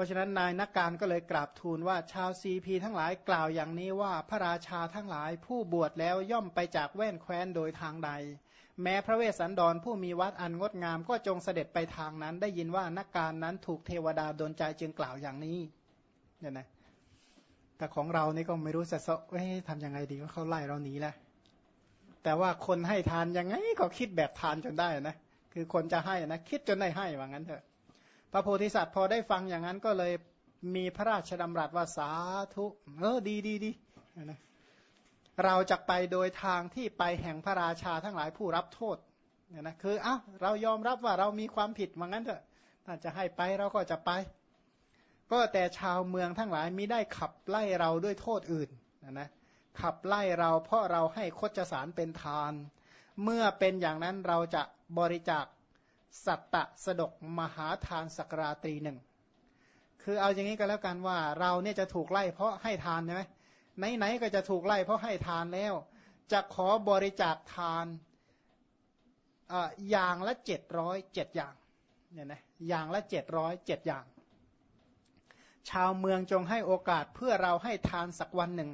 ราะฉะนั้นนายนักการก็เลยกราบทูลว่าชาวซีพีทั้งหลายกล่าวอย่างนี้ว่าพระราชาทั้งหลายผู้บวชแล้วย่อมไปจากแว่นแคว้นโดยทางใด แม้พระเวสสันดรผู้มีวัดอันงดงามก็จงเสด็จไปทางนั้น ได้ยินว่านักการนั้นถูกเทวดาดนใจจึงกล่าวอย่างนี้เนี่ยนะแต่ของเรานี่ก็ไม่รู้จะเอ้ทำยังไงดีว่าเขาไล่เราหนีแล้วแต่ว่าคนให้ทานยังไงก็คิดแบบทานจนได้นะคือคนจะให้นะคิดจนได้ให้ว่างั้นเถอะ พระโพธิสัตว์พอได้ฟังอย่างนั้นก็เลยมีพระราชดำรัสว่าสาธุเออดีดีดีนะเราจะไปโดยทางที่ไปแห่งพระราชาทั้งหลายผู้รับโทษเนี่ยนะคือเอา้าเรายอมรับว่าเรามีความผิดว่างั้นเถอะถ้าจะให้ไปเราก็จะไป ก็แต่ชาวเมืองทั้งหลายมิได้ขับไล่เราด้วยโทษอื่นนะนะขับไล่เราเพราะเราให้คดจสารเป็นทาน เมื่อเป็นอย่างนั้นเราจะบริจาค สัตตะสดกมหาทานสักราตรีหนึ่ง คือเอาอย่างนี้ก็แล้วกันว่า เราเนี่ยจะถูกไล่เพราะให้ทานใช่ไหมไหนๆก็จะถูกไล่เพราะให้ทานแล้ว จะขอบริจาคทานอย่างละเจ็ดร้อยเจ็ดอย่างเนี่ยนะอย่างละเจ็ดร้อยเจ็ดอย่าง ชาวเมืองจงให้โอกาสเพื่อเราให้ทานสักวันหนึ่ง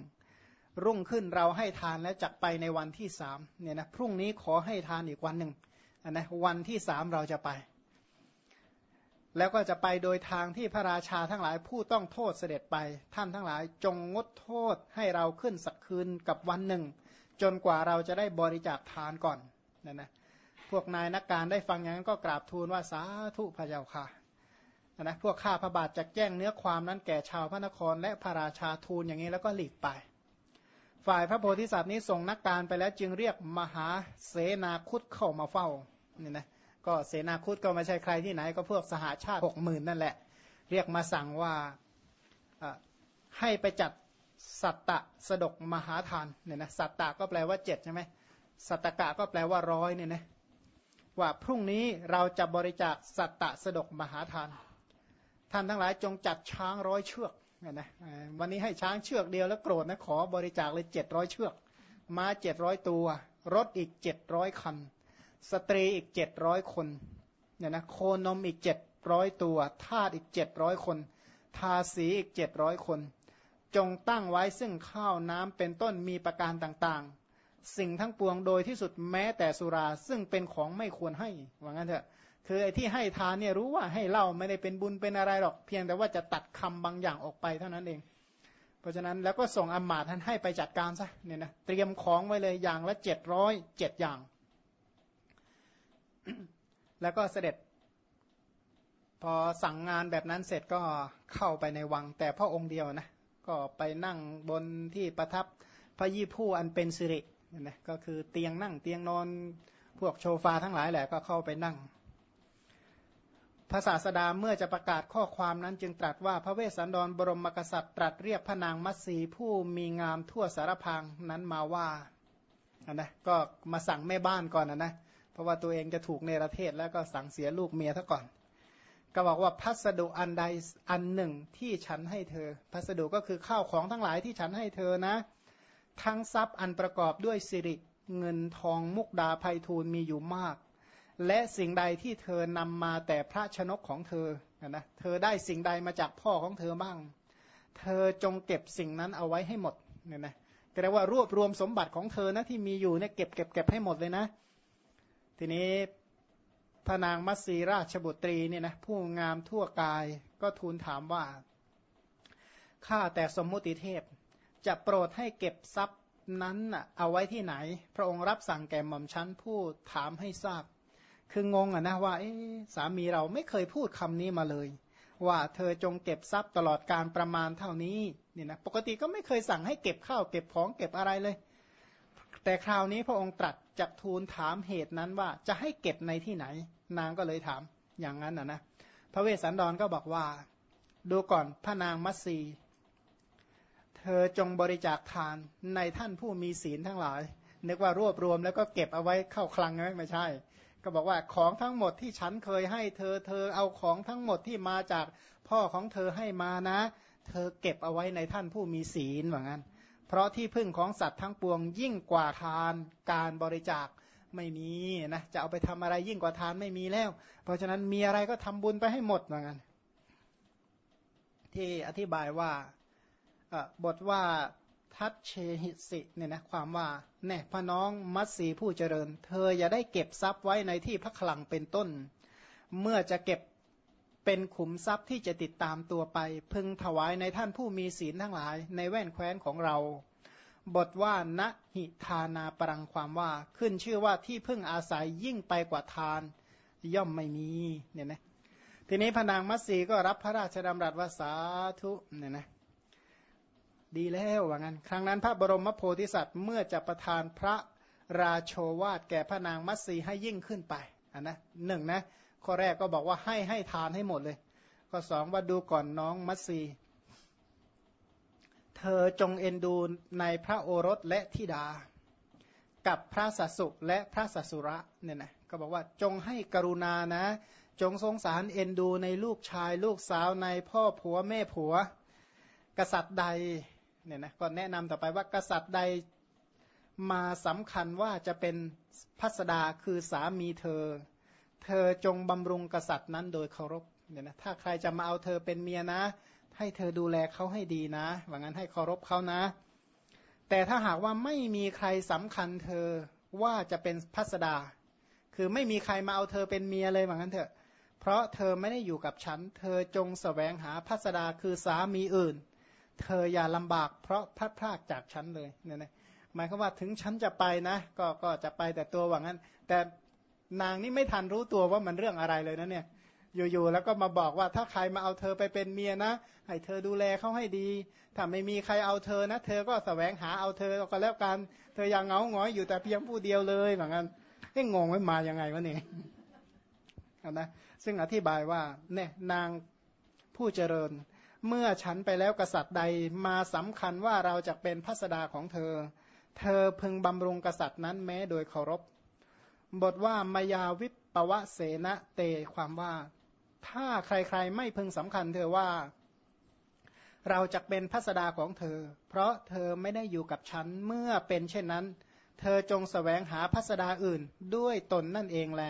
รุ่งขึ้นเราให้ทานแล้วจักไปในวันที่สามเนี่ยนะพรุ่งนี้ขอให้ทานอีกวันหนึ่ง นะวันที่สามเราจะไป แล้วก็จะไปโดยทางที่พระราชาทั้งหลายผู้ต้องโทษเสด็จไป ท่านทั้งหลายจงงดโทษให้เราขึ้นสักคืนกับวันหนึ่ง จนกว่าเราจะได้บริจาคทานก่อนนั่นนะพวกนายนักการได้ฟังอย่างนั้นก็กราบทูลว่าสาธุพระเจ้าค่ะนะพวกข้าพระบาทจะแจ้งเนื้อความนั้นแก่ชาวพระนครและพระราชาทูลอย่างนี้แล้วก็หลีกไป ฝ่ายพระโพธิสัตว์นี้ส่งนักการไปแล้วจึงเรียกมหาเสนาคุดเข้ามาเฝ้า นี่นะก็เสนาคุดก็ไม่ใช่ใครที่ไหน ก็พวกสหาชาติหกหมื่นนั่นแหละ เรียกมาสั่งว่าให้ไปจัดสัตตะสดกมหาทานเนี่ยนะสัตตะก็แปลว่าเจ็ดใช่ไหมสัตตกะก็แปลว่าร้อยเนี่ยนะว่าพรุ่งนี้เราจะบริจาคสัตตะสดกมหาทาน ท่านทั้งหลายจงจัดช้างร้อยเชือกเนี่ยนะวันนี้ให้ช้างเชือกเดียวแล้วโกรธนะขอบริจาคเลยเจ็ดร้อยเชือก ม้าเจ็ดร้อยตัว รถอีกเจ็ดร้อยคัน สตรีอีกเจ็ดร้อยคนเนี่ยนะโคนมอีกเจ็ดร้อยตัวทาสอีกเจ็ดร้อยคน ทาสีอีกเจ็ดร้อยคน จงตั้งไว้ซึ่งข้าวน้ำเป็นต้นมีประการต่างๆ สิ่งทั้งปวงโดยที่สุดแม้แต่สุราซึ่งเป็นของไม่ควรให้ว่างั้นเถอะคือไอ้ที่ให้ทานเนี่ยรู้ว่าให้เล่าไม่ได้เป็นบุญเป็นอะไรหรอก เพียงแต่ว่าจะตัดคำบางอย่างออกไปเท่านั้นเอง เพราะฉะนั้นแล้วก็ส่งอมาตท่านให้ไปจัดการซะเนี่ยนะเตรียมของไว้เลยอย่างละเจ็ดร้อยเจ็ดอย่าง แล้วก็เสด็จ พอสั่งงานแบบนั้นเสร็จก็เข้าไปในวังแต่พระองค์เดียวนะ ก็ไปนั่งบนที่ประทับพระยี่ผู้อันเป็นสิรินะก็คือเตียงนั่งเตียงนอนพวกโชฟาทั้งหลายแหละก็เข้าไปนั่งพระศาสดาเมื่อจะประกาศข้อความนั้นจึงตรัสว่าพระเวสสันดรบรมกษัตริย์ตรัสเรียกพระนางมัตสีผู้มีงามทั่วสารพังนั้นมาว่านะก็มาสั่งแม่บ้านก่อนนะนะ เพราะว่าตัวเองจะถูกเนรเทศแล้วก็สั่งเสียลูกเมียซะก่อน ก็บอกว่าพัสดุอันใดอันหนึ่งที่ฉันให้เธอ พัสดุก็คือข้าวของทั้งหลายที่ฉันให้เธอนะ ทั้งทรัพย์อันประกอบด้วยสิริเงินทองมุกดาภัยทูลมีอยู่มาก และสิ่งใดที่เธอนำมาแต่พระชนกของเธอนะเธอได้สิ่งใดมาจากพ่อของเธอบ้าง เธอจงเก็บสิ่งนั้นเอาไว้ให้หมดเนี่ยนะก็เรียกว่ารวบรวมสมบัติของเธอนะที่มีอยู่เนี่ยเก็บเก็บเก็บให้หมดเลยนะ ทีนี้พระนางมัตสีราชบุตรีเนี่ยนะผู้งามทั่วกายก็ทูลถามว่า ข้าแต่สมมุติเทพ จะโปรดให้เก็บทรัพย์นั้นเอาไว้ที่ไหน พระองค์รับสั่งแก่หม่อมชั้นผู้ถามให้ทราบ คืองงอะนะว่าสามีเราไม่เคยพูดคำนี้มาเลย ว่าเธอจงเก็บทรัพย์ตลอดการประมาณเท่านี้เนี่ยนะปกติก็ไม่เคยสั่งให้เก็บข้าวเก็บของเก็บอะไรเลย แต่คราวนี้พระองค์ตรัสจักทูลถามเหตุนั้นว่าจะให้เก็บในที่ไหน นางก็เลยถามอย่างนั้นนะนะพระเวสสันดรก็บอกว่า ดูก่อนพระนางมัตสีเธอจงบริจาคทานในท่านผู้มีศีลทั้งหลาย นึกว่ารวบรวมแล้วก็เก็บเอาไว้เข้าคลังไหมไม่ใช่ ก็บอกว่าของทั้งหมดที่ฉันเคยให้เธอเธอเอาของทั้งหมดที่มาจากพ่อของเธอให้มานะ เธอเก็บเอาไว้ในท่านผู้มีศีลว่างั้น เพราะที่พึ่งของสัตว์ทั้งปวง ยิ่งกว่าทานการบริจาคไม่มีนะจะเอาไปทำอะไรยิ่งกว่าทานไม่มีแล้ว เพราะฉะนั้นมีอะไรก็ทำบุญไปให้หมดเหมือนกันที่อธิบายว่าบทว่าทัตเชหิสิเนี่ยนะความว่าแน่พน้องมัตสีผู้เจริญ เธออย่าได้เก็บทรัพย์ไว้ในที่พระคลังเป็นต้น เมื่อจะเก็บ เป็นขุมทรัพย์ที่จะติดตามตัวไป พึงถวายในท่านผู้มีศีลทั้งหลาย ในแว่นแคว้นของเรา บทว่าณหิทานาปรังความว่าขึ้นชื่อว่าที่พึ่งอาศัยยิ่งไปกว่าทาน ย่อมไม่มีเนี่ยนะทีนี้พนางมัตสีก็รับพระราชดำรัสว่าสาธุเนี่ยนะดีแล้วว่างั้น ครั้งนั้นพระบรมโพธิสัตว์เมื่อจะประทานพระราโชวาทแก่พระนางมัตสีให้ยิ่งขึ้นไปอันนะหนึ่งนะ ข้อแรกก็บอกว่าให้ให้ทานให้หมดเลย ข้อสองว่าดูก่อนน้องมัตสีเธอจงเอ็นดูในพระโอรสและธิดา กับพระสัสุและพระสัสุระเนี่ยนะก็บอกว่าจงให้กรุณานะ จงสงสารเอ็นดูในลูกชาย ลูกสาวในพ่อผัวแม่ผัว กษัตริย์ใดเนี่ยนะก็แนะนำต่อไปว่ากษัตริย์ใดมาสำคัญว่าจะเป็นพัสดาคือสามีเธอ เธอจงบำรุงกษัตริย์นั้นโดยเคารพเนี่ยนะถ้าใครจะมาเอาเธอเป็นเมียนะ ให้เธอดูแลเขาให้ดีนะว่างั้นให้เคารพเขานะ แต่ถ้าหากว่าไม่มีใครสำคัญเธอว่าจะเป็นพัสดา คือไม่มีใครมาเอาเธอเป็นเมียเลยว่างั้นเถอะ เพราะเธอไม่ได้อยู่กับฉัน เธอจงสแสวงหาพัสดาคือสามีอื่น เธออย่าลำบากเพราะพลัดพรากจากฉันเลยเนี่ยนะหมายความว่าถึงฉันจะไปนะ ก็ก็จะไปแต่ตัวว่างั้น แต่ นางนี่ไม่ทันรู้ตัวว่ามันเรื่องอะไรเลยนะเนี่ย อยู่ๆแล้วก็มาบอกว่าถ้าใครมาเอาเธอไปเป็นเมียนะให้เธอดูแลเขาให้ดี ถ้าไม่มีใครเอาเธอนะ เธอก็สแสวงหาเอาเธอก็แล้วกัน เธอยังเงาหงอยอยู่แต่เพียงผู้เดียวเลยเหมือนกันเอ้งงไม่มายังไงวะเนี่ยนะซึ่งอธิบายว่าเนี่ยนางผู้เจริญ เมื่อฉันไปแล้วกษัตริย์ใดมาสำคัญว่าเราจะเป็นพัสดาของเธอ เธอพึงบำรุงกษัตริย์นั้นแม้โดยเคารพ บทว่ามายาวิปวะเสนะเตความว่า ถ้าใครๆไม่พึงสำคัญเธอว่า เราจะเป็นพัสดาของเธอ เพราะเธอไม่ได้อยู่กับฉันเมื่อเป็นเช่นนั้น เธอจงสแสวงหาพัสดาอื่นด้วยตนนั่นเองแล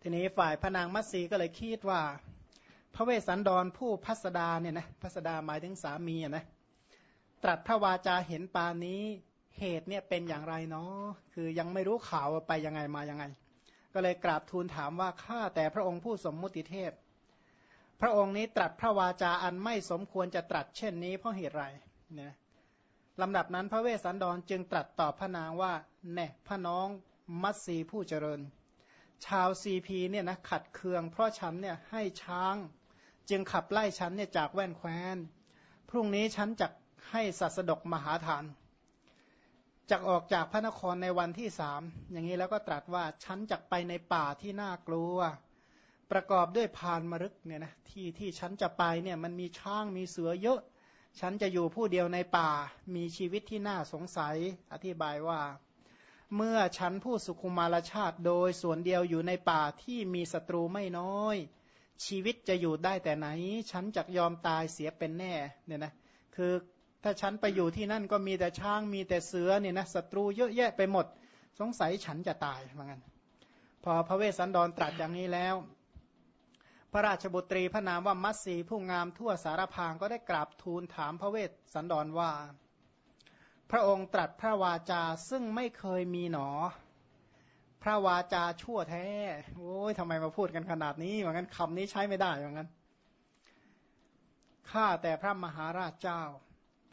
ทีนี้ฝ่ายพนางมัตสีก็เลยคิดว่า พระเวสสันดรผู้พัสดาเนี่ยนะพัสดาหมายถึงสามีนะตรัสพระวาจาเห็นปานี้ เหตุเนี่ยเป็นอย่างไรเนาะคือยังไม่รู้ข่าวไปยังไงมายังไง ก็เลยกราบทูลถามว่าข้าแต่พระองค์ผู้สมมุติเทพ พระองค์นี้ตรัสพระวาจาอันไม่สมควรจะตรัสเช่นนี้เพราะเหตุไรเนี่ยลำดับนั้นพระเวสสันดรจึงตรัสตอบพระนางว่าแน่พระน้องมัตสีผู้เจริญ ชาวซีพีเนี่ยนะขัดเคือง เพราะฉันเนี่ยให้ช้าง จึงขับไล่ฉันเนี่ยจากแว่นแคว้น พรุ่งนี้ฉันจะให้สัสดกมหาทาน จะออกจากพระนครในวันที่สามอย่างนี้แล้วก็ตรัสว่าฉันจะไปในป่าที่น่ากลัว ประกอบด้วยพานมรึกเนี่ยนะที่ที่ฉันจะไปเนี่ยมันมีช้างมีเสือเยอะ ฉันจะอยู่ผู้เดียวในป่ามีชีวิตที่น่าสงสัย อธิบายว่า เมื่อฉันผู้สุขุมารชาติโดยส่วนเดียวอยู่ในป่าที่มีศัตรูไม่น้อย ชีวิตจะอยู่ได้แต่ไหน ฉันจะยอมตายเสียเป็นแน่เนี่ยนะคือ ถ้าฉันไปอยู่ที่นั่นก็มีแต่ช้างมีแต่เสือเนี่ยนะศัตรูเยอะแยะไปหมด สงสัยฉันจะตายเหมือนกันพอพระเวสสันดรตรัสอย่างนี้แล้ว พระราชบุตรีพระนามว่ามัตสีผู้งามทั่วสารพางก็ได้กราบทูลถามพระเวสสันดรว่า พระองค์ตรัสพระวาจาซึ่งไม่เคยมีหนอ พระวาจาชั่วแท้โอ้ยทำไมมาพูดกันขนาดนี้อย่างนั้นคำนี้ใช้ไม่ได้อย่างนั้นข้าแต่พระมหาราชเจ้า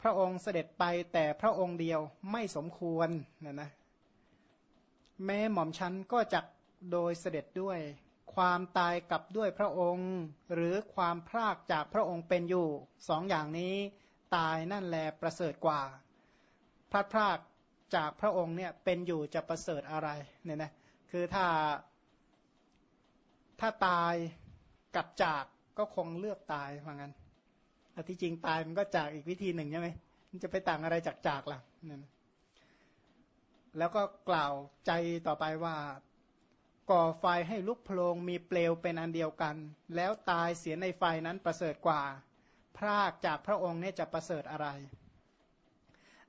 ระองค์เสด็จไปแต่พระองค์เดียวไม่สมควรนะนะแม้หม่อมชันก็จักโดยเสด็จด้วย ความตายกับด้วยพระองค์ หรือความพรากจากพระองค์เป็นอยู่สองอย่างนี้ตายนั่นแลประเสริฐกว่าพระพรากจากพระองค์เนี่ยเป็นอยู่จะประเสริฐอะไรเนี่ยนะคือถ้าถ้าตายกับจากก็คงเลือกตายเหมือนกัน แต่ที่จริงตายมันก็จากอีกวิธีหนึ่งใช่ไหมมันจะไปต่างอะไรจากจากล่ะนั่นแล้วก็กล่าวใจต่อไปว่าก่อไฟให้ลุกโพลงมีเปลวเป็นอันเดียวกัน แล้วตายเสียในไฟนั้นประเสริฐกว่า พรากจากพระองค์เนี่ยจะประเสริฐอะไร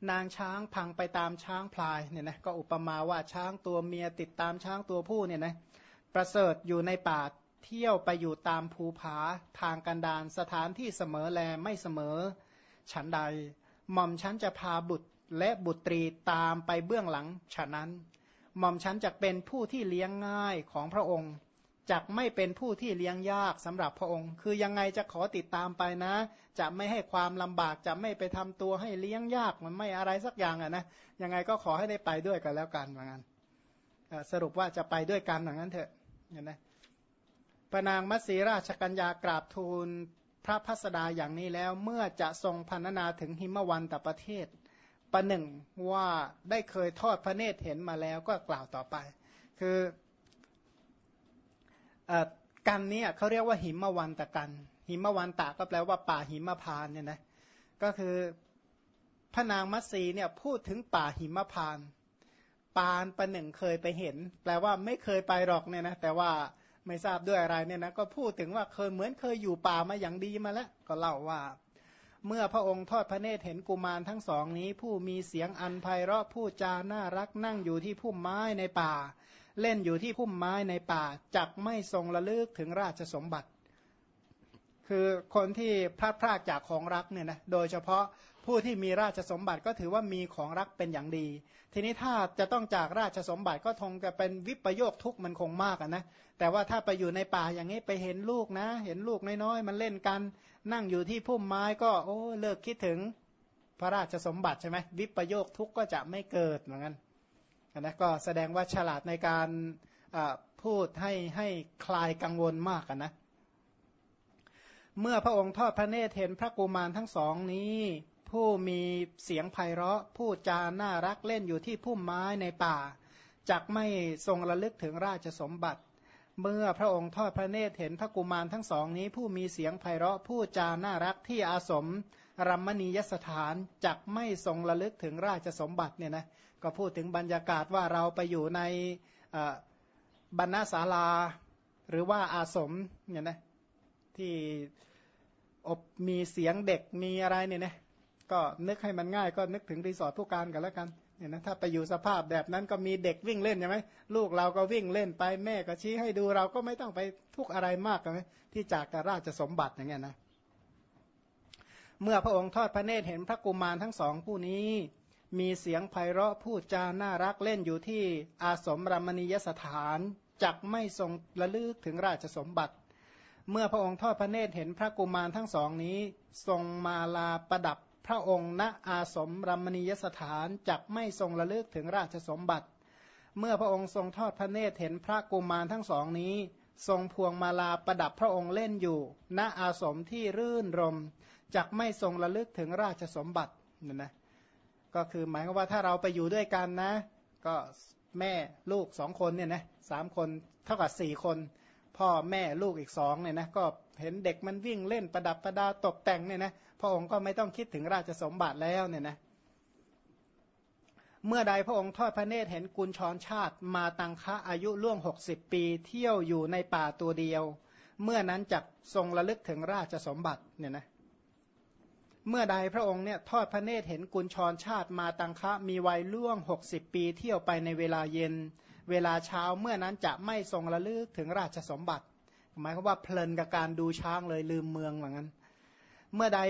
นางช้างพังไปตามช้างพลายเนี่ยนะก็อุปมาว่าช้างตัวเมียติดตามช้างตัวผู้เนี่ยนะประเสริฐอยู่ในป่า เที่ยวไปอยู่ตามภูผาทางกันดารสถานที่เสมอแลไม่เสมอ ฉันใดหม่อมฉันจะพาบุตรและบุตรีตามไปเบื้องหลังฉะนั้น หม่อมฉันจะเป็นผู้ที่เลี้ยงง่ายของพระองค์จักไม่เป็นผู้ที่เลี้ยงยากสำหรับพระองค์ คือยังไงจะขอติดตามไปนะ จะไม่ให้ความลำบากจะไม่ไปทำตัวให้เลี้ยงยากมันไม่อะไรสักอย่างอะนะยังไงก็ขอให้ได้ไปด้วยกันแล้วกันว่างั้นสรุปว่าจะไปด้วยกันอย่างนั้นเถอะเห็นไหม พระนางมัตสีราชกัญญากราบทูลพระพัสดาอย่างนี้แล้วเมื่อจะทรงพันนาถึงหิมวันตประเทศประหนึ่งว่าได้เคยทอดพระเนตรเห็นมาแล้วก็กล่าวต่อไป คือกันนี้เขาเรียกว่าหิมวันตะกัน หิมวันตะก็แปลว่าป่าหิมพานเนี่ยนะก็คือพระนางมัตสีเนี่ยพูดถึงป่าหิมพาน ปานประหนึ่งเคยไปเห็น แปลว่าไม่เคยไปหรอกเนี่ยนะแต่ว่า ไม่ทราบด้วยอะไรเนี่ยนะก็พูดถึงว่าเคยเหมือนเคยอยู่ป่ามาอย่างดีมาแล้ว ก็เล่าว่า เมื่อพระองค์ทอดพระเนตรเห็นกุมารทั้งสองนี้ ผู้มีเสียงอันไพเราะผู้จาน่ารักนั่งอยู่ที่พุ่มไม้ในป่า เล่นอยู่ที่พุ่มไม้ในป่าจักไม่ทรงระลึกถึงราชสมบัติ คือคนที่พลาดพลาดจากของรักเนี่ยนะโดยเฉพาะ ผู้ที่มีราชสมบัติก็ถือว่ามีของรักเป็นอย่างดี ทีนี้ถ้าจะต้องจากราชสมบัติก็ทงจะเป็นวิปโยคทุกมันคงมากนะ แต่ว่าถ้าไปอยู่ในป่าอย่างนี้ไปเห็นลูกนะ เห็นลูกน้อยๆ มันเล่นกัน นั่งอยู่ที่พุ่มไม้ก็โอ้เลิกคิดถึงพระราชสมบัติใช่ไหมวิปโยคทุกก็จะไม่เกิดเหมือนกันนะก็แสดงว่าฉลาดในการพูดให้ให้คลายกังวลมากนะ เมื่อพระองค์ทอดพระเนตรเห็นพระกุมารทั้งสองนี้ ผู้มีเสียงไพเราะพูดจาน่ารักเล่นอยู่ที่พุ่มไม้ในป่าจักไม่ทรงระลึกถึงราชสมบัติ เมื่อพระองค์ทอดพระเนตรเห็นพระกุมารทั้งสองนี้ ผู้มีเสียงไพเราะพูดจาน่ารักที่อาสมรัมมณียสถานจักไม่ทรงระลึกถึงราชสมบัติเนี่ยนะก็พูดถึงบรรยากาศว่าเราไปอยู่ในบรรณศาลาหรือว่าอาสมเนี่ยนะที่อบมีเสียงเด็กมีอะไรเนี่ยนะ ก็นึกให้มันง่ายก็นึกถึงรีสอร์ทผู้การกันแล้วกันเนี่ยนะถ้าไปอยู่สภาพแบบนั้นก็มีเด็กวิ่งเล่นใช่ไหมลูกเราก็วิ่งเล่นไปแม่ก็ชี้ให้ดูเราก็ไม่ต้องไปทุกอะไรมากนะที่จากการราชสมบัติอย่างเงี้ยนะเมื่อพระองค์ทอดพระเนตรเห็นพระกุมารทั้งสองผู้นี้ มีเสียงไพเราะพูดจาน่ารักเล่นอยู่ที่อาสมรมณียสถานจักไม่ทรงระลึกถึงราชสมบัติ เมื่อพระองค์ทอดพระเนตรเห็นพระกุมารทั้งสองนี้ ทรงมาลาประดับ พระองค์ณอาสมรมณียสถานจักไม่ทรงระลึกถึงราชสมบัติ เมื่อพระองค์ทรงทอดพระเนตรเห็นพระกุมารทั้งสองนี้ ทรงพวงมาลาประดับพระองค์เล่นอยู่ ณอาสมที่รื่นรมจักไม่ทรงระลึกถึงราชสมบัตินั่นนะก็คือหมายความว่าถ้าเราไปอยู่ด้วยกันนะ ก็แม่ลูกสองคนเนี่ยนะสามคนเท่ากับสี่คน พ่อแม่ลูกอีกสองเนี่ยนะก็เห็นเด็กมันวิ่งเล่นประดับประดาตกแต่งเนี่ยนะ พระองค์ก็ไม่ต้องคิดถึงราชสมบัติแล้วเนี่ยนะเมื่อใดพระองค์ทอดพระเนตรเห็นกุลชรชาติมาตังคะอายุล่วงหกสิบปีเที่ยวอยู่ในป่าตัวเดียว เมื่อนั้นจักทรงระลึกถึงราชสมบัติเนี่ยนะเมื่อใดพระองค์เนี่ยทอดพระเนตรเห็นกุญชรชาติมาตังคะมีวัยล่วง60ปีเที่ยวไปในเวลาเย็น เวลาเช้าเมื่อนั้นจะไม่ทรงระลึกถึงราชสมบัติ หมายความว่าเพลินกับการดูช้างเลยลืมเมืองเหมือนกัน เมื่อใด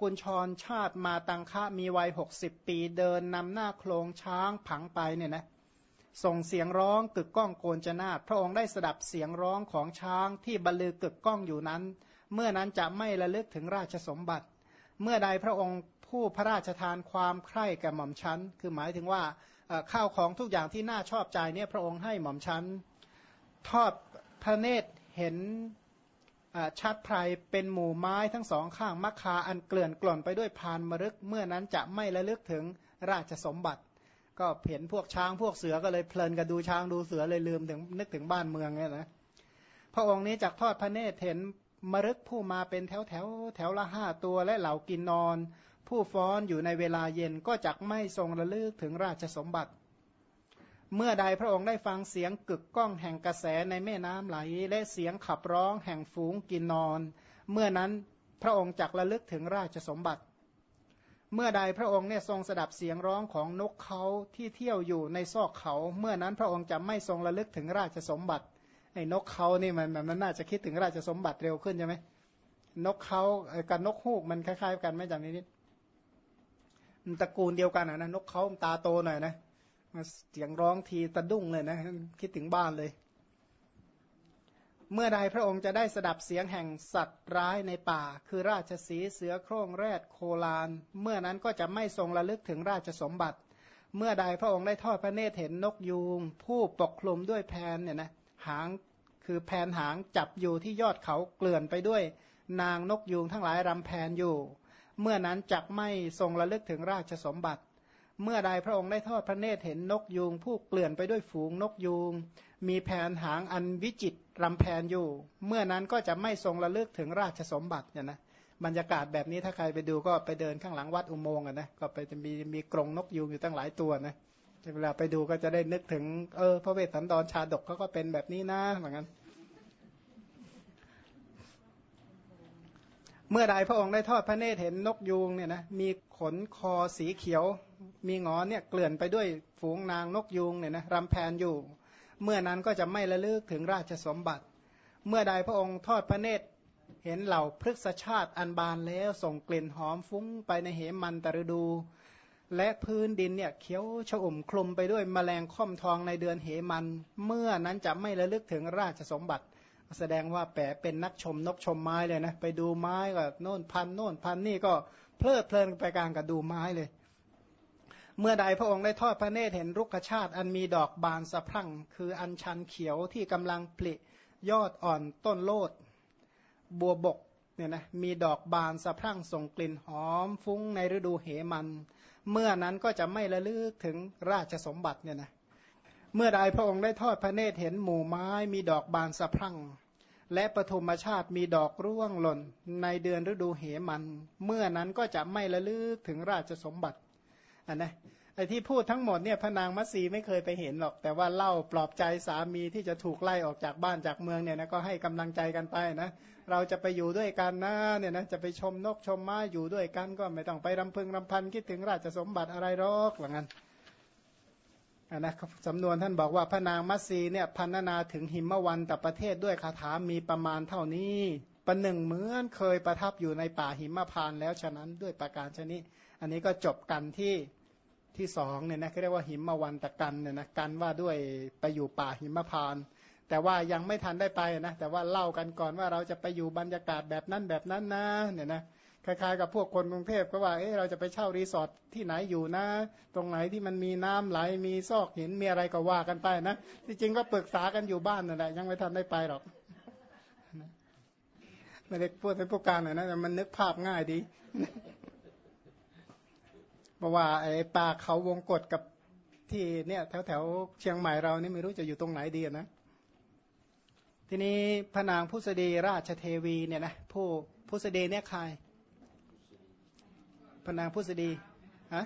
กุญชรชาติมาตังคะมีวัย60ปีเดินนำหน้าโครงช้างผังไปเนี่ยนะส่งเสียงร้องกึกก้องโกนจนาพระองค์ได้สดับเสียงร้องของช้างที่บรรลือกึกก้องอยู่นั้น เมื่อนั้นจะไม่ระลึกถึงราชสมบัติ เมื่อใดพระองค์ผู้พระราชทานความใคร่แก่หม่อมชั้น คือหมายถึงว่าข้าวของทุกอย่างที่น่าชอบใจเนี่ยพระองค์ให้หม่อมชั้น ทอดพระเนตรเห็น ชัดไพรเป็นหมู่ไม้ทั้งสองข้างมัคคาอันเกลื่อนกล่นไปด้วยพานมรึก เมื่อนั้นจะไม่ระลึกถึงราชสมบัติ ก็เห็นพวกช้างพวกเสือก็เลยเพลินกับดูช้างดูเสือเลยลืมถึงนึกถึงบ้านเมืองเนี่ยนะพระองค์นี้จากทอดพระเนตรเห็นมรึกผู้มาเป็นแถวแถวแถวละห้าตัวและเหล่ากินนอน ผู้ฟ้อนอยู่ในเวลาเย็นก็จักไม่ทรงระลึกถึงราชสมบัติ เมื่อใดพระองค์ได้ฟังเสียงกึกก้องแห่งกระแสในแม่น้ำไหล และเสียงขับร้องแห่งฝูงกินนอน เมื่อนั้นพระองค์จักระลึกถึงราชสมบัติ เมื่อใดพระองค์เนี่ยทรงสดับเสียงร้องของนกเขาที่เที่ยวอยู่ในซอกเขา เมื่อนั้นพระองค์จะไม่ทรงระลึกถึงราชสมบัติไอ้นกเขานี่มันมันน่าจะคิดถึงราชสมบัติเร็วขึ้นใช่ไหมนกเขากับนกฮูกมันคล้ายๆกันไหมจำนิดมันตระกูลเดียวกันนะนกเขาตาโตหน่อยนะ เสียงร้องทีตะดุ้งเลยนะ คิดถึงบ้านเลย เมื่อใดพระองค์จะได้สดับเสียงแห่งสัตว์ร้ายในป่า คือราชสีเสือโคร่งแรดโคลาน เมื่อนั้นก็จะไม่ทรงระลึกถึงราชสมบัติ เมื่อใดพระองค์ได้ทอดพระเนตรเห็นนกยูง ผู้ปกคลุมด้วยแผนเนี่ยนะหางคือแผนหางจับอยู่ที่ยอดเขาเกลื่อนไปด้วย นางนกยูงทั้งหลายรำแพนอยู่ เมื่อนั้นจักไม่ทรงระลึกถึงราชสมบัติ เมื่อใดพระองค์ได้ทอดพระเนตรเห็นนกยูงผู้เกลื่อนไปด้วยฝูงนกยูง มีแผนหางอันวิจิตรำแพนอยู่ เมื่อนั้นก็จะไม่ทรงระลึกถึงราชสมบัติเนี่ยนะบรรยากาศแบบนี้ถ้าใครไปดูก็ไปเดินข้างหลังวัดอุโมงค์นะก็ไปจะมีมีกรงนกยูงอยู่ตั้งหลายตัวนะเวลาไปดูก็จะได้นึกถึงเออพระเวสสันดรชาดกเขาก็เป็นแบบนี้นะเหมือนกันเมื่อใดพระองค์ได้ทอดพระเนตรเห็นนกยูงเนี่ยนะมีขนคอสีเขียว มีงอนเนี่ยเกลื่อนไปด้วยฝูงนางนกยูงเนี่ยนะรำแพนอยู่ เมื่อนั้นก็จะไม่ระลึกถึงราชสมบัติ เมื่อใดพระองค์ทอดพระเนตรเห็นเหล่าพฤกษชาติอันบานแล้วส่งกลิ่นหอมฟุ้งไปในเหมันตรดู และพื้นดินเนี่ยเขียวชอุ่มคลุมไปด้วยแมลงค่อมทองในเดือนเหมัน เมื่อนั้นจะไม่ระลึกถึงราชสมบัติ แสดงว่าแปะเป็นนักชมนกชมไม้เลยนะ ไปดูไม้ก็โน่นพันโน่นพันนี่ก็เพลิดเพลินไปกลารกับดูไม้เลย เมื่อใดพระองค์ได้ทอดพระเนตรเห็นรุกชาติอันมีดอกบานสะพรั่ง คืออันชันเขียวที่กำลังผลิยอดอ่อนต้นโลดบัวบกเนี่ยนะมีดอกบานสะพรั่งส่งกลิ่นหอมฟุ้งในฤดูเหมัน เมื่อนั้นก็จะไม่ระลึกถึงราชสมบัติเนี่ยนะเมื่อใดพระองค์ได้ทอดพระเนตรเห็นหมู่ไม้มีดอกบานสะพรั่ง และปฐมชาติมีดอกร่วงหล่น ในเดือนฤดูเหมัน เมื่อนั้นก็จะไม่ระลึกถึงราชสมบัติอันนะ ไอ้ที่พูดทั้งหมดเนี่ยพระนางมัสีไม่เคยไปเห็นหรอก แต่ว่าเล่าปลอบใจสามีที่จะถูกไล่ออกจากบ้านจากเมืองเนี่ยนะก็ให้กำลังใจกันไปนะ เราจะไปอยู่ด้วยกันนะเนี่ยนะจะไปชมนกชมไม้อยู่ด้วยกันก็ไม่ต้องไปรำพึงรำพันคิดถึงราชสมบัติอะไรหรอกว่างั้นนะสำนวนท่านบอกว่าพระนางมัสีเนี่ยพันนาถึงหิมวันแต่ประเทศด้วยคาถามีประมาณเท่านี้ประหนึ่งเหมือนเคยประทับอยู่ในป่าหิมพานแล้วฉะนั้นด้วยประการชนิดอันนี้ก็จบกันที่ ที่สองเนี่ยนะเรียกว่าหิมวันตะกันเนี่ยนะกันว่าด้วยไปอยู่ป่าหิมพาน แต่ว่ายังไม่ทันได้ไปนะแต่ว่าเล่ากันก่อนว่าเราจะไปอยู่บรรยากาศแบบนั้นแบบนั้นนะเนี่ยนะคล้ายๆกับพวกคนกรุงเทพก็ว่าเอ๊ะเราจะไปเช่ารีสอร์ทที่ไหนอยู่นะ ตรงไหนที่มันมีน้ำไหลมีซอกหินมีอะไรก็ว่ากันไปนะที่จริงก็ปรึกษากันอยู่บ้านนั่นแหละยังไม่ทันได้ไปหรอกไม่ได้พูดเป็นผู้การหน่อยนะแต่มันนึกภาพง่ายดี เพราะว่าไอ้ป่าเขาวงกฏกับที่เนี่ยแถวแถวเชียงใหม่เรานี่ไม่รู้จะอยู่ตรงไหนดีนะ ทีนี้พระนางผู้สดีราชเทวีเนี่ยนะผู้ผู้สดีเนี่ยใครพนางพุทธดีฮะ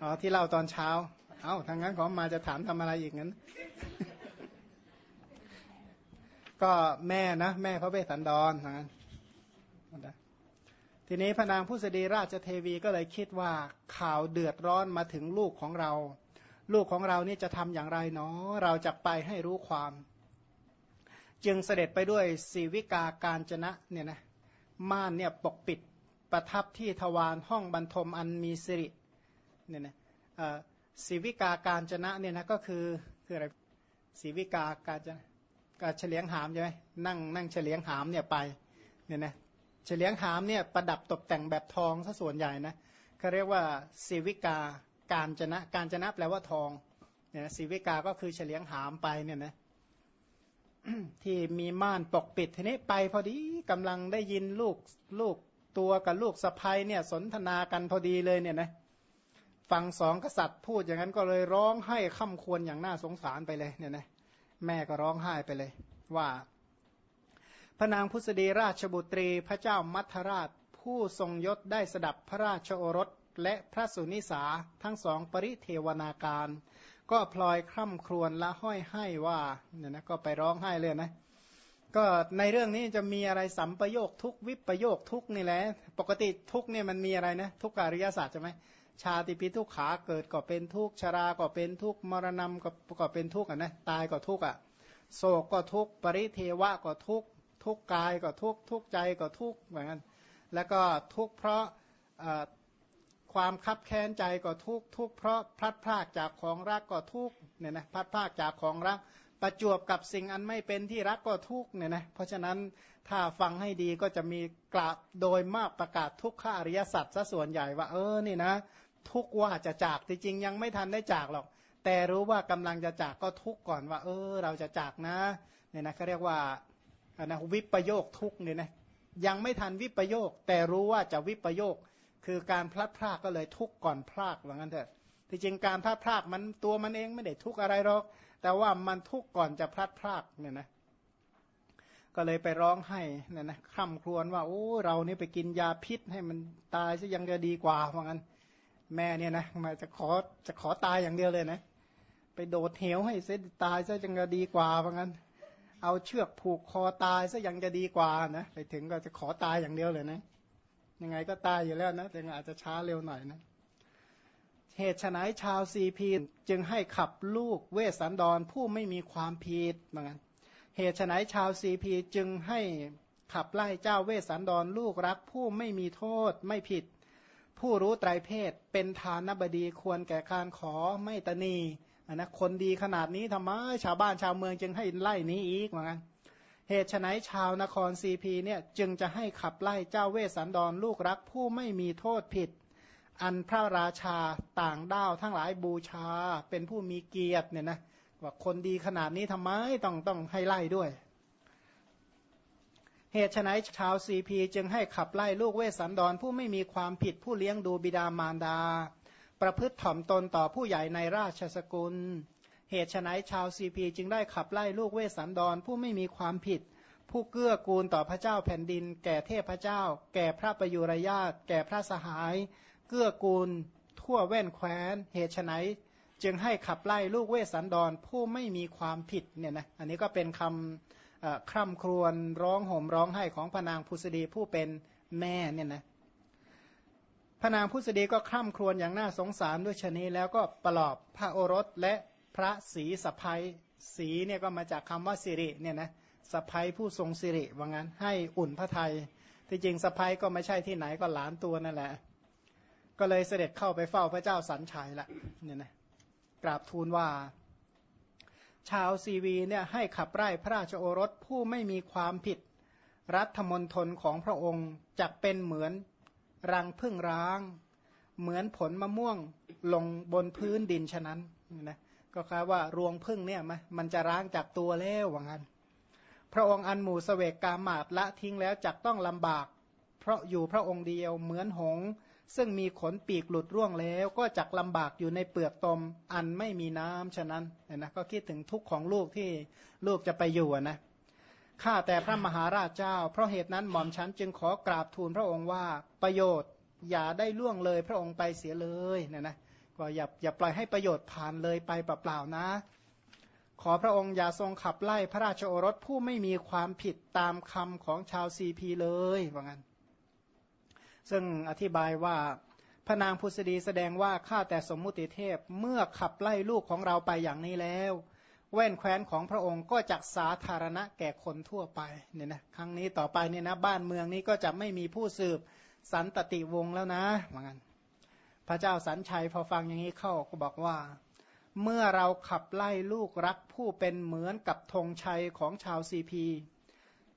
อ๋อที่เล่าตอนเช้า เอา้าทางนั้นขอมาจะถามทำอะไรอีกงั้น ก็แม่นะ แม่พระเวสสันดรนะ ทีนี้พนางผู้สดีราชเทวีก็เลยคิดว่าข่าวเดือดร้อนมาถึงลูกของเรา ลูกของเรานี่จะทำอย่างไรเนาะเราจะไปให้รู้ความ จึงเสด็จไปด้วยสีวิกาการจนะเนี่ยนะม่านเนี่ยปกปิดประทับที่ทวารห้องบรรทมอันมีสิริเนี่ยนะสีวิกาการจนะเนี่ยนะก็คือคืออะไรสีวิกาการจะการเฉลียงหามใช่ไหมนั่งนั่งเฉลียงหามเนี่ยไปเนี่ยนะ เฉลียงหามเนี่ยประดับตกแต่งแบบทองซะส่วนใหญ่นะเขาเรียกว่าสีวิกาการจนะการจนะแปลว่าทองเนี่ยสีวิกาก็คือเฉลียงหามไปเนี่ยนะที่มีม่านปกปิดทีนี้ไปพอดีกำลังได้ยินลูกลูกตัวกับลูกสะพ้ยเนี่ยสนทนากันพอดีเลยเนี่ยนะฟังสองกษัตริย์พูดอย่างนั้นก็เลยร้องไห้ค่ำควรอย่างน่าสงสารไปเลยเนี่ยนะแม่ก็ร้องไห้ไปเลย ว่า พระนางพุทธดีราชบุตรีพระเจ้ามัทราช ผู้ทรงยศได้สดับพระราชโอรสและพระสุนิสาทั้งสองปริเทวนาการ ก็พลอยคร่ำครวญและห้อยให้ว่าเนี่ยนะก็ไปร้องไห้เลยนะก็ในเรื่องนี้จะมีอะไรสัมปโยคทุกวิปโยคทุกนี่แหละปกติทุกเนี่ยมันมีอะไรนะทุกอริยศาสตร์ใช่ไหมชาติปีทุกขาเกิดก็เป็นทุกชราก็เป็นทุกมรณะก็ก็เป็นทุกอะนะตายก็ทุกอะโศกก็ทุกปริเทวะก็ทุก ทุกกายก็ทุกทุกใจก็ทุกเหมือนกันแล้วก็ทุกเพราะความคับแค้นใจก็ทุกทุกเพราะพลัดพรากจากของรักก็ทุกเนี่ยนะพลัดพรากจากของรัก ประจวบกับสิ่งอันไม่เป็นที่รักก็ทุกเนี่ยนะเพราะฉะนั้นถ้าฟังให้ดีก็จะมีกราบโดยมากประกาศทุกข้าอริยสัจซะส่วนใหญ่ว่าเออนี่นะ ทุกว่าจะจากจริงๆยังไม่ทันได้จากหรอก แต่รู้ว่ากำลังจะจากก็ทุกก่อนว่า เออ เราจะจากนะเนี่ยนะเขาเรียกว่า นะวิปโยคทุกเนี่ยนะยังไม่ทันวิปโยค แต่รู้ว่าจะวิปโยค คือการพลัดพรากก็เลยทุกก่อนพลากว่างั้นเถอะที่จริงการพลัดพรากมันตัวมันเองไม่ได้ทุกอะไรหรอก แต่ว่ามันทุกก่อนจะพลัดพรากเนี่ยนะก็เลยไปร้องให้เนี่ยนะคร่ำครวญว่าโอ้เรานี่ไปกินยาพิษให้มันตายซะยังจะดีกว่าว่างั้น แม่เนี่ยนะมาจะขอจะขอตายอย่างเดียวเลยนะ ไปโดดเหวให้เสียตายซะยังจะดีกว่าว่างั้น เอาเชือกผูกคอตายซะยังจะดีกว่านะไปถึงก็จะขอตายอย่างเดียวเลยนะ ยังไงก็ตายอยู่แล้วนะแต่อาจจะช้าเร็วหน่อยนะเหตุฉนัยชาวซีพีจึงให้ขับลูกเวสสันดรผู้ไม่มีความผิดเหมือนกันเหตุฉนัยชาวซีพีจึงให้ขับไล่เจ้าเวสสันดรลูกรักผู้ไม่มีโทษไม่ผิด ผู้รู้ไตรเพศเป็นทานบดีควรแก่การขอไม่ตนี นะคนดีขนาดนี้ทำไมชาวบ้านชาวเมืองจึงให้ไล่นี้อีกเหมือนกันเหตุฉนชาวนครซีพีเนี่ยจึงจะให้ขับไล่เจ้าเวสสันดรลูกรักผู้ไม่มีโทษผิด อันพระราชาต่างด้าวทั้งหลายบูชาเป็นผู้มีเกียรติเนี่ยนะว่าคนดีขนาดนี้ทำไมต้องต้องให้ไล่ด้วย เหตุไฉนชาวสีพีจึงให้ขับไล่ลูกเวสสันดรผู้ไม่มีความผิดผู้เลี้ยงดูบิดามารดา ประพฤติถ่อมตนต่อผู้ใหญ่ในราชสกุล เหตุไฉนชาวสีพีจึงได้ขับไล่ลูกเวสสันดรผู้ไม่มีความผิด ผู้เกื้อกูลต่อพระเจ้าแผ่นดิน แก่เทพเจ้า แก่พระประยูรญาติแก่พระสหาย เกื้อกูล ทั่วแว่นแคว้น เหตุไฉนจึงให้ขับไล่ลูกเวสสันดรผู้ไม่มีความผิดเนี่ยนะอันนี้ก็เป็นคำคร่ำครวญร้องห่มร้องไห้ของพนางพุษดีผู้เป็นแม่เนี่ยนะ พระนางพุษดีก็คร่ำครวญอย่างน่าสงสารด้วยชนีแล้วก็ปลอบพระโอรสและพระศรีสะพายสีเนี่ยก็มาจากคำว่าสิริเนี่ยนะสะพายผู้ทรงสิริว่างั้นให้อุ่นพระไทยที่จริงสะพายก็ไม่ใช่ที่ไหนก็หลานตัวนั่นแหละ ก็เลยเสด็จเข้าไปเฝ้าพระเจ้าสันชัยละเนี่ยนะกราบทูลว่า ชาวซีวีเนี่ยให้ขับไล่พระราชโอรสผู้ไม่มีความผิด รัฐมนตรของพระองค์จักเป็นเหมือน รังพึ่งร้าง เหมือนผลมะม่วงลงบนพื้นดินฉะนั้นนะก็คือว่ารวงพึ่งเนี่ยมันจะร้างจากตัวแล้วว่างั้น พระองค์อันหมู่สเสวกกามาดละทิ้งแล้วจักต้องลำบาก เพราะอยู่พระองค์เดียวเหมือนหง ซึ่งมีขนปีกหลุดร่วงแล้ว ก็จักลำบากอยู่ในเปลือกตมอันไม่มีน้ำฉะนั้นเนี่ยนะก็คิดถึงทุกข์ของลูกที่ลูกจะไปอยู่นะ ข้าแต่พระมหาราชเจ้า เพราะเหตุนั้นหม่อมฉันจึงขอกราบทูลพระองค์ว่าประโยชน์อย่าได้ล่วงเลยพระองค์ไปเสียเลยเนี่ยนะก็อย่าอย่าปล่อยให้ประโยชน์ผ่านเลยไปเปล่าๆนะ ขอพระองค์อย่าทรงขับไล่พระราชโอรสผู้ไม่มีความผิดตามคำของชาวซีพีเลยว่างั้น ซึ่งอธิบายว่าพระนางพุษดีแสดงว่าข้าแต่สมมุติเทพเมื่อขับไล่ลูกของเราไปอย่างนี้แล้ว แว่นแคว้นของพระองค์ก็จักสาธารณะแก่คนทั่วไปเนี่ยนะครั้งนี้ต่อไปเนี่ยนะบ้านเมืองนี้ก็จะไม่มีผู้สืบสันตติวงศ์แล้วนะเหมือนกันพระเจ้าสันชัยพอฟังอย่างนี้เข้าก็บอกว่า เมื่อเราขับไล่ลูกรักผู้เป็นเหมือนกับธงชัยของชาวซีพี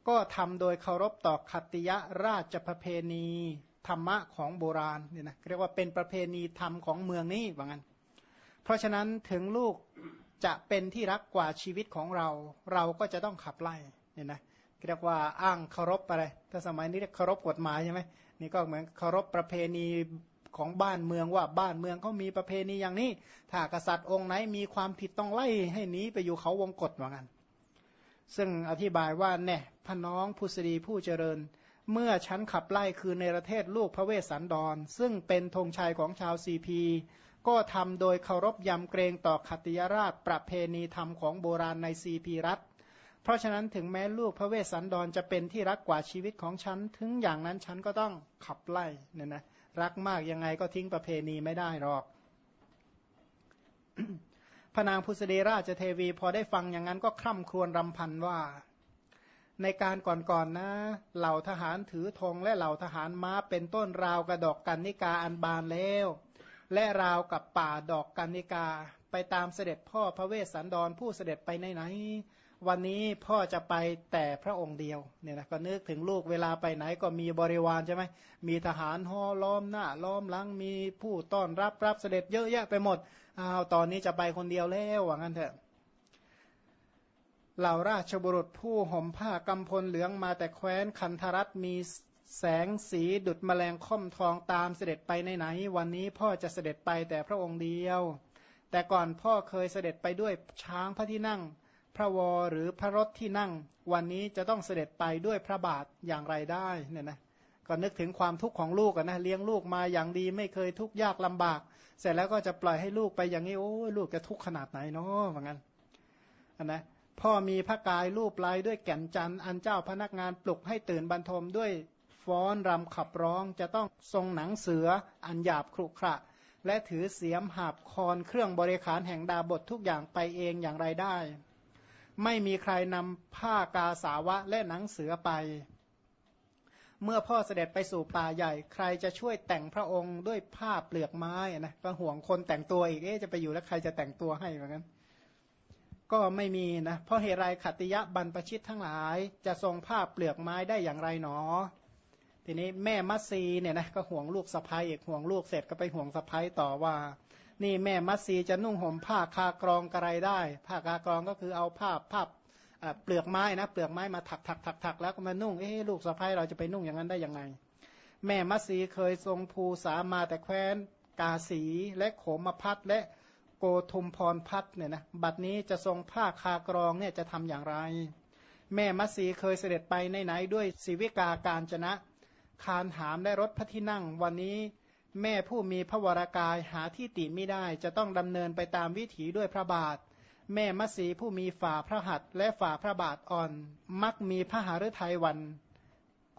ก็ทำโดยเคารพต่อขัตติยราชประเพณีธรรมะของโบราณเนี่ยนะเรียกว่าเป็นประเพณีธรรมของเมืองนี้ว่างั้น เพราะฉะนั้นถึงลูก จะเป็นที่รักกว่าชีวิตของเรา เราก็จะต้องขับไล่เนี่ยนะเรียกว่าอ้างเคารพอะไรถ้าสมัยนี้เรียกเคารพกฎหมายใช่ไหมนี่ก็เหมือนเคารพประเพณีของบ้านเมืองว่าบ้านเมืองเขามีประเพณีอย่างนี้ ถ้ากษัตริย์องค์ไหนมีความผิดต้องไล่ให้หนีไปอยู่เขาวงกฏว่างั้นซึ่งอธิบายว่าแน่พน้องผู้สดีผู้เจริญ เมื่อฉันขับไล่คือในประเทศลูกพระเวสสันดร ซึ่งเป็นธงชัยของชาวซีพี ก็ทำโดยเคารพยำเกรงต่อขัตยราชประเพณีธรรมของโบราณในซีพีรัฐเพราะฉะนั้นถึงแม้ลูกพระเวสสันดรจะเป็นที่รักกว่าชีวิตของฉัน ถึงอย่างนั้นฉันก็ต้องขับไล่เนี่ยนะรักมากยังไงก็ทิ้งประเพณีไม่ได้หรอกพระนางพุทธเดราชเทวีพอได้ฟังอย่างนั้นก็คร่ำครวญรำพันว่า ในการก่อนๆนนะเหล่าทหารถือธงและเหล่าทหารม้าเป็นต้นราวกระดอกกันนิกาอันบานแล้ว และราวกับป่าดอกกันนิกา ไปตามเสด็จพ่อพระเวสสันดรผู้เสด็จไปไหนไหนวันนี้พ่อจะไปแต่พระองค์เดียวเนี่ยนะก็นึกถึงลูกเวลาไปไหนก็มีบริวารใช่ไหมมีทหารห่อล้อมหน้าล้อมหลังมีผู้ต้อนรับรับเสด็จเยอะแยะไปหมดอ้าวตอนนี้จะไปคนเดียวแล้วว่างั้นเถอะเหล่าราชบุรุษผู้ห่มผ้ากำพลเหลืองมาแต่แคว้นคันธรัตมี แสงสีดุดแมลงค่อมทองตามเสด็จไปในไหนวันนี้พ่อจะเสด็จไปแต่พระองค์เดียว แต่ก่อนพ่อเคยเสด็จไปด้วยช้างพระที่นั่ง พระวรหรือพระรถที่นั่ง วันนี้จะต้องเสด็จไปด้วยพระบาทอย่างไรได้เนี่ยนะก็นึกถึงความทุกข์ของลูกนะเลี้ยงลูกมาอย่างดีไม่เคยทุกข์ยากลำบาก เสร็จแล้วก็จะปล่อยให้ลูกไปอย่างนี้โอ้ลูกจะทุกข์ขนาดไหนเนาะว่างั้นนะพ่อมีพระกายรูปลายด้วยแก่นจันทร์อันเจ้าพนักงานปลุกให้ตื่นบรรทมด้วย ฟ้อนรำขับร้องจะต้องทรงหนังเสืออันหยาบครุขระ และถือเสียมหาบคอนเครื่องบริขารแห่งดาบททุกอย่างไปเองอย่างไรได้ ไม่มีใครนำผ้ากาสาวะและหนังเสือไป เมื่อพ่อเสด็จไปสู่ป่าใหญ่ ใครจะช่วยแต่งพระองค์ด้วยผ้าเปลือกไม้นะก็ห่วงคนแต่งตัวอีกเอ๊จะไปอยู่แล้วใครจะแต่งตัวให้เหมือนกันก็ไม่มีนะ เพราะเหตุไรขัติยะบรรพชิตทั้งหลาย จะทรงผ้าเปลือกไม้ได้อย่างไรหนอ ทีนี้แม่มัสซีเนี่ยนะก็ห่วงลูกสะพ้ายอีกห่วงลูกเสร็จก็ไปห่วงสะพ้ายต่อว่า นี่แม่มัตสีจะนุ่งห่มผ้าคากรองกระไรได้ ผ้าคากรองก็คือเอาผ้าผ้าเปลือกไม้นะเปลือกไม้มาถักถักถักถักแล้วก็มานุ่งเอ๊ลูกสะพ้ายเราจะไปนุ่งอย่างนั้นได้ยังไง แม่มัตสีเคยทรงภูสามาแต่แคว้นกาสีและโขมพัดและโกทุมพรพัดเนี่ยนะบัดนี้จะทรงผ้าคากรองเนี่ยจะทำอย่างไร แม่มัตสีเคยเสด็จไปในไหนด้วยศิวิกาการจนะ คานหามและรถพระที่นั่ง วันนี้แม่ผู้มีพระวรากายหาที่ติไม่ได้จะต้องดำเนินไปตามวิถีด้วยพระบาท แม่มัสีผู้มีฝ่าพระหัตและฝ่าพระบาทอ่อน มักมีพระหฤทัยวัน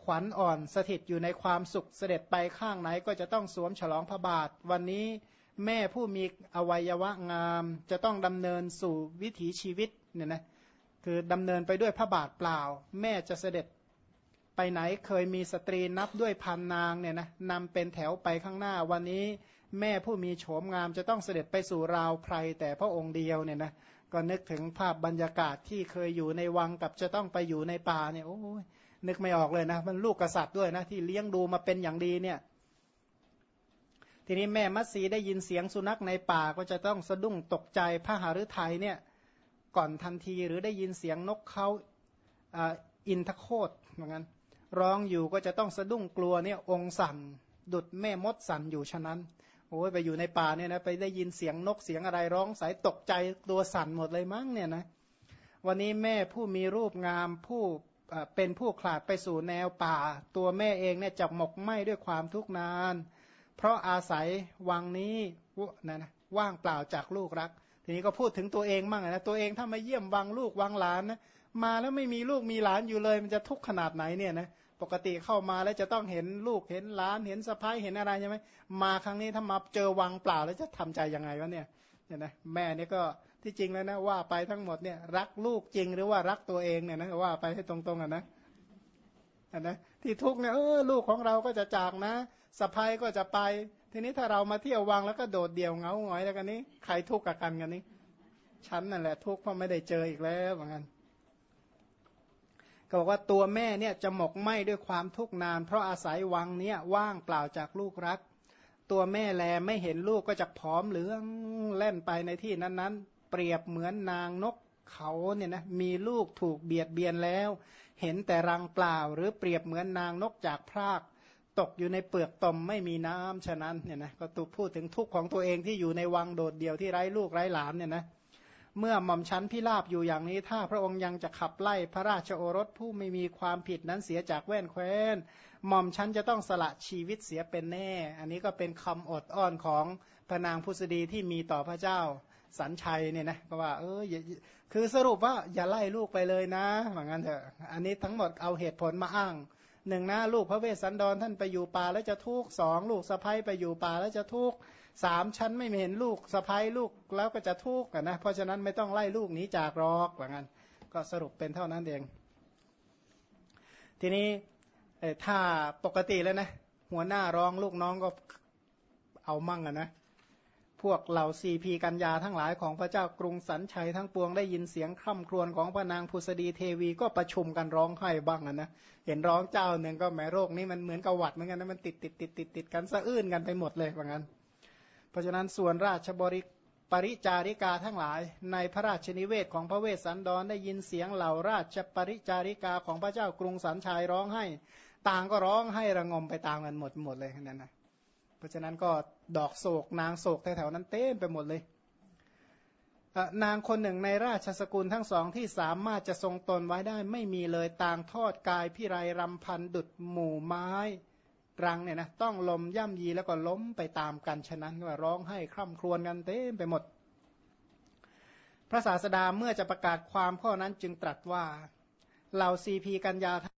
ขวัญอ่อนสถิตอยู่ในความสุขเสด็จไปข้างไหนก็จะต้องสวมฉลองพระบาท วันนี้แม่ผู้มีอวัยวะงาม จะต้องดำเนินสู่วิถีชีวิตเนี่ยนะคือดำเนินไปด้วยพระบาทเปล่า แม่จะเสด็จ ไปไหนเคยมีสตรีนับด้วยพันนางเนี่ยนะนำเป็นแถวไปข้างหน้าวันนี้แม่ผู้มีโฉมงามจะต้องเสด็จไปสู่ราวไพรแต่พระองค์เดียวเนี่ยนะก็นึกถึงภาพบรรยากาศที่เคยอยู่ในวังกับจะต้องไปอยู่ในป่าเนี่ยโอ้ยนึกไม่ออกเลยนะมันลูกกษัตริย์ด้วยนะที่เลี้ยงดูมาเป็นอย่างดีเนี่ย ทีนี้แม่มัตสีได้ยินเสียงสุนัขในป่าก็จะต้องสะดุ้งตกใจพระหฤทัยเนี่ยก่อนทันทีหรือได้ยินเสียงนกเขาอินทโคตเหมือนกัน ร้องอยู่ก็จะต้องสะดุ้งกลัวเนี่ยองสั่นดุดแม่มดสั่นอยู่ฉะนั้นโอ้ยไปอยู่ในป่าเนี่ยนะไปได้ยินเสียงนกเสียงอะไรร้องสายตกใจตัวสั่นหมดเลยมั้งเนี่ยนะวันนี้แม่ผู้มีรูปงามผู้เป็นผู้ขลาดไปสู่แนวป่า ตัวแม่เองเนี่ยจับหมกไหมด้วยความทุกข์นาน เพราะอาศัยวังนี้นะนะว่างเปล่าจากลูกรัก ทีนี้ก็พูดถึงตัวเองมั่งนะตัวเองถ้ามาเยี่ยมวังลูกวังหลานนะ มาแล้วไม่มีลูกมีหลานอยู่เลย มันจะทุกข์ขนาดไหนเนี่ยนะปกติเข้ามาแล้วจะต้องเห็นลูกเห็นหลานเห็นสะพ้ายเห็นอะไรใช่ไหมมาครั้งนี้ถ้ามาเจอวังเปล่าแล้วจะทำใจยังไงวะเนี่ยเนี่ยนะแม่เนี่ยก็ที่จริงแล้วนะว่าไปทั้งหมดเนี่ยรักลูกจริงหรือว่ารักตัวเองเนี่ยนะว่าไปให้ตรงๆอะนะอันนะที่ทุกเนี่ยเออลูกของเราก็จะจากนะสะพ้ายก็จะไป ทีนี้ถ้าเรามาเที่ยววังแล้วก็โดดเดี่ยวเงาหงอยแล้วกันนี้ใครทุกข์กับกันกันนี้ ฉันนั่นแหละทุกข์เพราะไม่ได้เจออีกแล้วเหมือนกัน ก็บอกว่าตัวแม่เนี่ยจะหมกไหมด้วยความทุกข์นาน เพราะอาศัยวังเนี่ยว่างเปล่าจากลูกรัก ตัวแม่แลไม่เห็นลูกก็จะผอมเหลืองเล่นไปในที่นั้นๆ เปรียบเหมือนนางนกเขาเนี่ยนะมีลูกถูกเบียดเบียนแล้ว เห็นแต่รังเปล่า หรือเปรียบเหมือนนางนกจากพราก ตกอยู่ในเปลือกตมไม่มีน้ำฉะนั้นเนี่ยนะก็ตูพูดถึงทุกข์ของตัวเองที่อยู่ในวังโดดเดี่ยวที่ไร้ลูกไร้หลานเนี่ยนะเเมื่อหม่อมชั้นพิราบอยู่อย่างนี้ ถ้าพระองค์ยังจะขับไล่พระราชโอรสผู้ไม่มีความผิดนั้นเสียจากแว่นแคว้นหม่อมชั้นจะต้องสละชีวิตเสียเป็นแน่ อันนี้ก็เป็นคำอดอ้อนของพระนางพุษดีที่มีต่อพระเจ้าสันชัยเนี่ยนะก็ว่าเออคือสรุปว่าอย่าไล่ลูกไปเลยนะเหมือนกันเถอะอันนี้ทั้งหมดเอาเหตุผลมาอ้างหนึ่งนะลูกพระเวสสันดรท่านไปอยู่ป่าแล้วจะทุกข์สองลูกสะพ้ยไปอยู่ป่าแล้วจะทุกข์ สามชั้นไม่เห็นลูกสะพ้ายลูกแล้วก็จะทุกข์นะเพราะฉะนั้นไม่ต้องไล่ลูกหนีจากรอกว่างั้นก็สรุปเป็นเท่านั้นเอง ทีนี้ถ้าปกติแล้วนะหัวหน้าร้องลูกน้องก็เอามั่งอะนะพวกเหล่าซีพีกัญญาทั้งหลายของพระเจ้ากรุงสันชัยทั้งปวงได้ยินเสียงคร่ำครวญของพระนางพุษดีเทวีก็ประชุมกันร้องไห้บ้างอะนะเห็นร้องเจ้าหนึ่งก็แหมโรคนี้มันเหมือนกับหวัดเหมือนกันนะมันติดติดติดติดติดกันสะอื้นกันไปหมดเลยว่างั้นเพ ราะฉะนั้นส่วนราชบริปริจาริกาทั้งหลาย ในพระราชนิเวศของพระเวสสันดรได้ยินเสียงเหล่าราชปริจาริกาของพระเจ้ากรุงสันชัยร้องไห้ ต่างก็ร้องให้ระงมไปตามกันหมดหมดเลยนั่นนะเพราะฉะนั้นก็ดอกโศกนางโศกแถวๆนั้นเต็มไปหมดเลยนางคนหนึ่งในราชสกุลทั้งสองที่สามารถจะทรงตนไว้ได้ไม่มีเลยต่างทอดกายพิไรรำพันดุดหมู่ไม้ รังเนี่ยนะต้องลมย่ำยีแล้วก็ล้มไปตามกันฉะนั้นว่าร้องให้คร่ำครวญกันเต็มไปหมด พระศาสดาเมื่อจะประกาศความข้อนั้นจึงตรัสว่าเหล่าซีพีกัญญา